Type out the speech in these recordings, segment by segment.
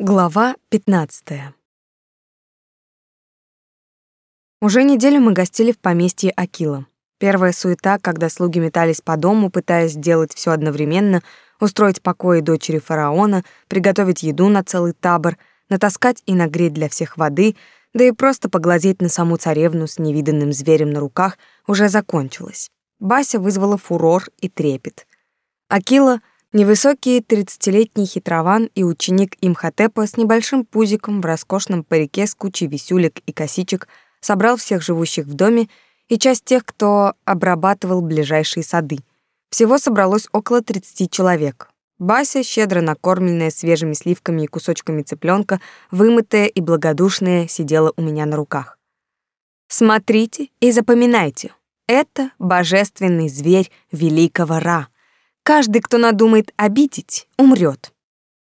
Глава 15. Уже неделю мы гостили в поместье Акила. Первая суета, когда слуги метались по дому, пытаясь сделать все одновременно, устроить покои дочери фараона, приготовить еду на целый табор, натаскать и нагреть для всех воды, да и просто поглазеть на саму царевну с невиданным зверем на руках, уже закончилась. Бася вызвала фурор и трепет. Акила — Невысокий тридцатилетний хитрован и ученик Имхотепа с небольшим пузиком в роскошном парике с кучей висюлек и косичек собрал всех живущих в доме и часть тех, кто обрабатывал ближайшие сады. Всего собралось около 30 человек. Бася, щедро накормленная свежими сливками и кусочками цыпленка, вымытая и благодушная, сидела у меня на руках. «Смотрите и запоминайте, это божественный зверь великого Ра», Каждый, кто надумает обидеть, умрет.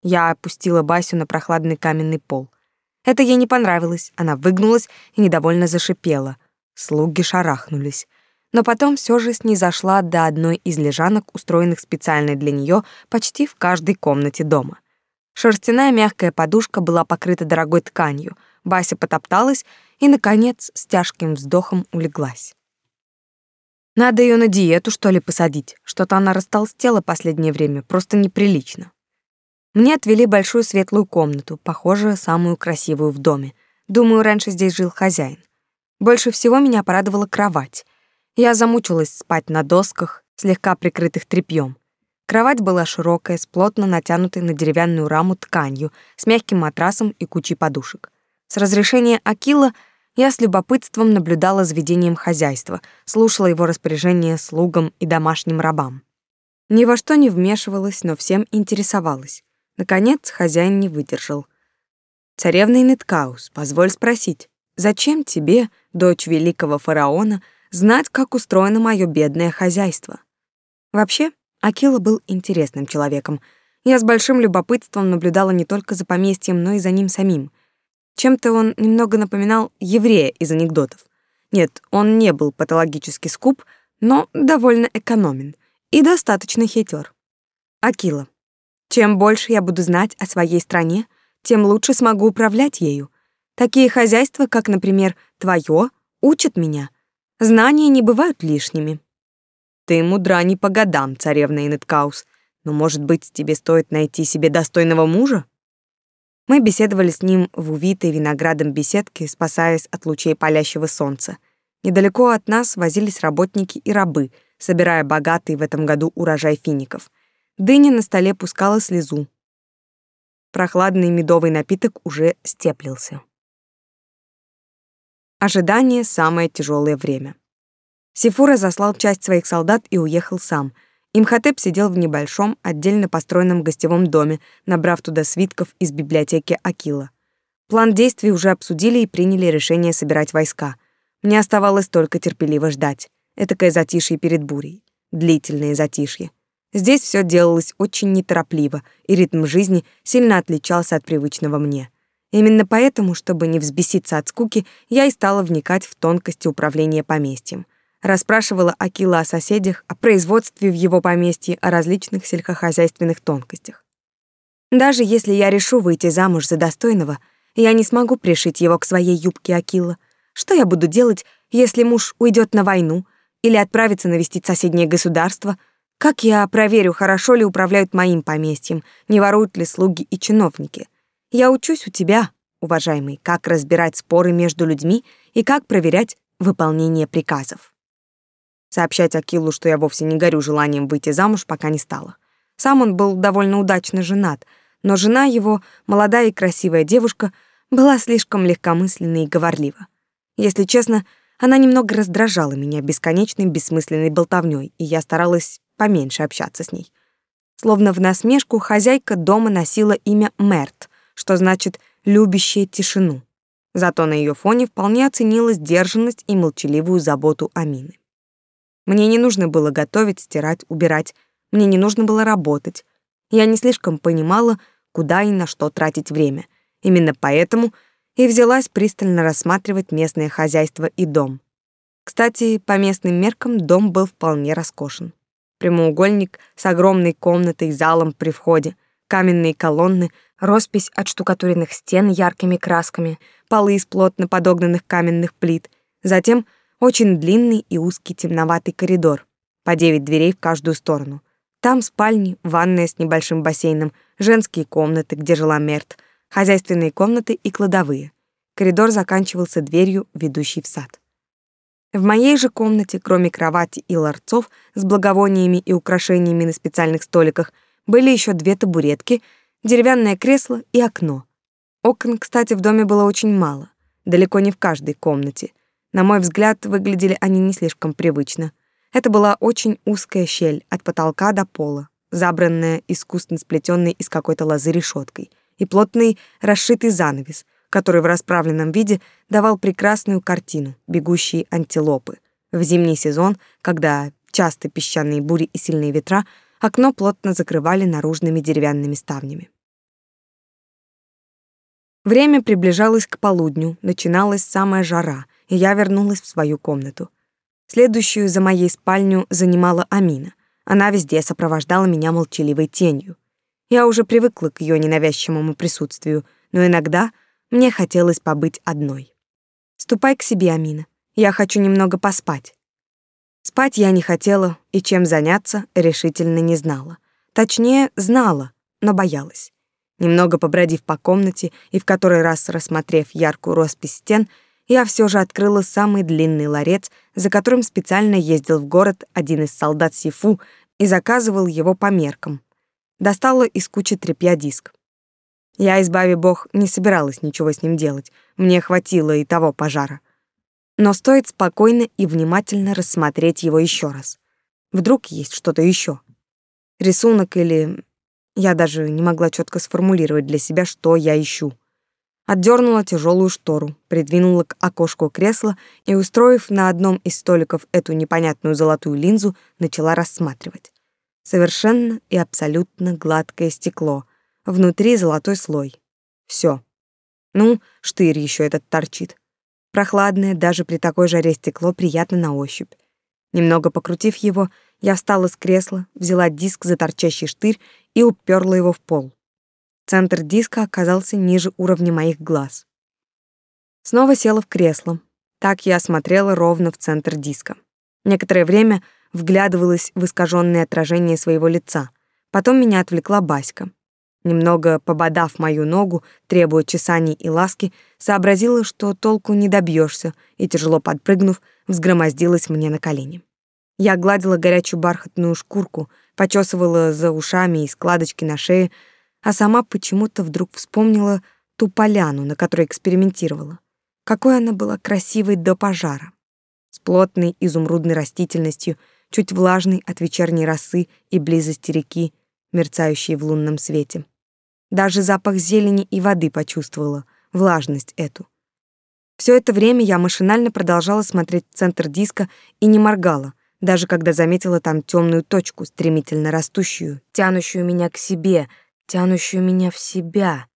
Я опустила Басю на прохладный каменный пол. Это ей не понравилось. Она выгнулась и недовольно зашипела. Слуги шарахнулись. Но потом все же снизошла до одной из лежанок, устроенных специально для нее почти в каждой комнате дома. Шерстяная мягкая подушка была покрыта дорогой тканью. Бася потопталась и, наконец, с тяжким вздохом улеглась. Надо ее на диету, что ли, посадить. Что-то она растолстела последнее время, просто неприлично. Мне отвели большую светлую комнату, похоже, самую красивую в доме. Думаю, раньше здесь жил хозяин. Больше всего меня порадовала кровать. Я замучилась спать на досках, слегка прикрытых тряпьем. Кровать была широкая, с плотно натянутой на деревянную раму тканью, с мягким матрасом и кучей подушек. С разрешения Акила — я с любопытством наблюдала за ведением хозяйства, слушала его распоряжения слугам и домашним рабам. Ни во что не вмешивалась, но всем интересовалась. Наконец хозяин не выдержал. «Царевна Инеткаус, позволь спросить, зачем тебе, дочь великого фараона, знать, как устроено мое бедное хозяйство?» Вообще, Акила был интересным человеком. Я с большим любопытством наблюдала не только за поместьем, но и за ним самим. Чем-то он немного напоминал еврея из анекдотов. Нет, он не был патологически скуп, но довольно экономен и достаточно хитер. Акила. Чем больше я буду знать о своей стране, тем лучше смогу управлять ею. Такие хозяйства, как, например, твое, учат меня. Знания не бывают лишними. Ты мудра не по годам, царевна Инеткаус, но, может быть, тебе стоит найти себе достойного мужа? Мы беседовали с ним в увитой виноградом беседке, спасаясь от лучей палящего солнца. Недалеко от нас возились работники и рабы, собирая богатый в этом году урожай фиников. Дыня на столе пускала слезу. Прохладный медовый напиток уже степлился. Ожидание — самое тяжелое время. Сифура заслал часть своих солдат и уехал сам — Имхотеп сидел в небольшом, отдельно построенном гостевом доме, набрав туда свитков из библиотеки Акила. План действий уже обсудили и приняли решение собирать войска. Мне оставалось только терпеливо ждать. Этакое затишье перед бурей. Длительное затишье. Здесь все делалось очень неторопливо, и ритм жизни сильно отличался от привычного мне. Именно поэтому, чтобы не взбеситься от скуки, я и стала вникать в тонкости управления поместьем — Расспрашивала Акила о соседях, о производстве в его поместье, о различных сельскохозяйственных тонкостях. Даже если я решу выйти замуж за достойного, я не смогу пришить его к своей юбке Акила. Что я буду делать, если муж уйдет на войну или отправится навестить соседнее государство? Как я проверю, хорошо ли управляют моим поместьем, не воруют ли слуги и чиновники? Я учусь у тебя, уважаемый, как разбирать споры между людьми и как проверять выполнение приказов. Сообщать Акилу, что я вовсе не горю желанием выйти замуж, пока не стала. Сам он был довольно удачно женат, но жена его, молодая и красивая девушка, была слишком легкомысленной и говорлива. Если честно, она немного раздражала меня бесконечной бессмысленной болтовнёй, и я старалась поменьше общаться с ней. Словно в насмешку хозяйка дома носила имя Мерт, что значит «любящая тишину». Зато на ее фоне вполне оценила сдержанность и молчаливую заботу Амины. Мне не нужно было готовить, стирать, убирать. Мне не нужно было работать. Я не слишком понимала, куда и на что тратить время. Именно поэтому и взялась пристально рассматривать местное хозяйство и дом. Кстати, по местным меркам дом был вполне роскошен. Прямоугольник с огромной комнатой, залом при входе, каменные колонны, роспись от штукатуренных стен яркими красками, полы из плотно подогнанных каменных плит, затем очень длинный и узкий темноватый коридор, по девять дверей в каждую сторону. Там спальни, ванная с небольшим бассейном, женские комнаты, где жила Мерт, хозяйственные комнаты и кладовые. Коридор заканчивался дверью, ведущей в сад. В моей же комнате, кроме кровати и ларцов с благовониями и украшениями на специальных столиках, были еще две табуретки, деревянное кресло и окно. Окон, кстати, в доме было очень мало, далеко не в каждой комнате. На мой взгляд, выглядели они не слишком привычно. Это была очень узкая щель от потолка до пола, забранная искусно сплетенной из какой-то лозы решеткой, и плотный расшитый занавес, который в расправленном виде давал прекрасную картину бегущие антилопы. В зимний сезон, когда часто песчаные бури и сильные ветра, окно плотно закрывали наружными деревянными ставнями. Время приближалось к полудню, начиналась самая жара, и я вернулась в свою комнату. Следующую за моей спальню занимала Амина. Она везде сопровождала меня молчаливой тенью. Я уже привыкла к ее ненавязчивому присутствию, но иногда мне хотелось побыть одной. «Ступай к себе, Амина. Я хочу немного поспать». Спать я не хотела и чем заняться решительно не знала. Точнее, знала, но боялась. Немного побродив по комнате и в который раз рассмотрев яркую роспись стен, я все же открыла самый длинный ларец, за которым специально ездил в город один из солдат Сифу и заказывал его по меркам. Достала из кучи тряпья диск. Я, избави бог, не собиралась ничего с ним делать, мне хватило и того пожара. Но стоит спокойно и внимательно рассмотреть его еще раз. Вдруг есть что-то еще. Рисунок или... Я даже не могла четко сформулировать для себя, что я ищу отдернула тяжелую штору, придвинула к окошку кресло и, устроив на одном из столиков эту непонятную золотую линзу, начала рассматривать. Совершенно и абсолютно гладкое стекло, внутри золотой слой. Все. Ну, штырь еще этот торчит. Прохладное даже при такой жаре стекло приятно на ощупь. Немного покрутив его, я встала с кресла, взяла диск за торчащий штырь и уперла его в пол. Центр диска оказался ниже уровня моих глаз. Снова села в кресло. Так я смотрела ровно в центр диска. Некоторое время вглядывалась в искаженное отражение своего лица. Потом меня отвлекла Баська. Немного пободав мою ногу, требуя чесаний и ласки, сообразила, что толку не добьешься, и, тяжело подпрыгнув, взгромоздилась мне на колени. Я гладила горячую бархатную шкурку, почесывала за ушами и складочки на шее, а сама почему-то вдруг вспомнила ту поляну, на которой экспериментировала. Какой она была красивой до пожара. С плотной изумрудной растительностью, чуть влажной от вечерней росы и близости реки, мерцающей в лунном свете. Даже запах зелени и воды почувствовала, влажность эту. Все это время я машинально продолжала смотреть в центр диска и не моргала, даже когда заметила там темную точку, стремительно растущую, тянущую меня к себе — тянущую меня в себя.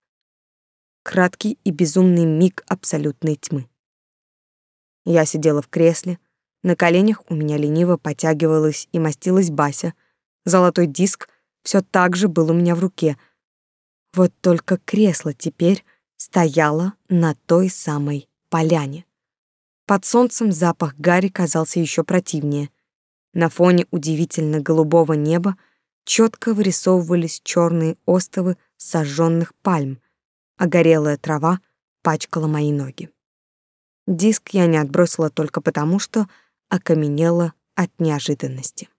Краткий и безумный миг абсолютной тьмы. Я сидела в кресле, на коленях у меня лениво потягивалась и мастилась Бася. Золотой диск все так же был у меня в руке. Вот только кресло теперь стояло на той самой поляне. Под солнцем запах гари казался еще противнее. На фоне удивительно голубого неба четко вырисовывались черные остовы сожженных пальм, а горелая трава пачкала мои ноги. Диск я не отбросила только потому, что окаменела от неожиданности.